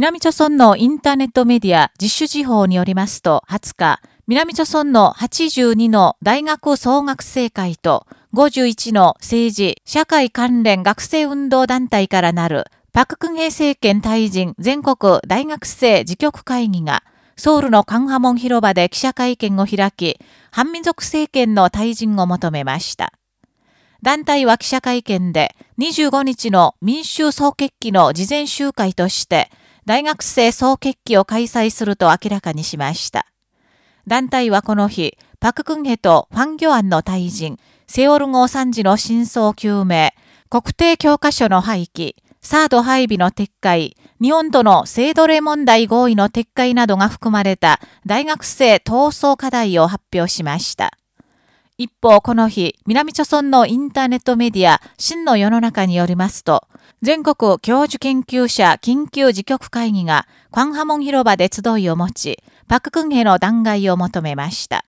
南朝村のインターネットメディア自主事報によりますと、20日、南朝村の82の大学総学生会と51の政治、社会関連学生運動団体からなる、パククンヘ政権退陣全国大学生自局会議が、ソウルのカンハモン広場で記者会見を開き、反民族政権の退陣を求めました。団体は記者会見で25日の民衆総決起の事前集会として大学生総決起を開催すると明らかにしました。団体はこの日、パククンヘとファンギョアンの退陣、セオル号惨事の真相究明、国定教科書の廃棄、サード配備の撤回、日本との性奴隷問題合意の撤回などが含まれた大学生闘争課題を発表しました。一方、この日、南朝村のインターネットメディア、真の世の中によりますと、全国教授研究者緊急自局会議が、クァンハモン広場で集いを持ち、パククンヘの弾劾を求めました。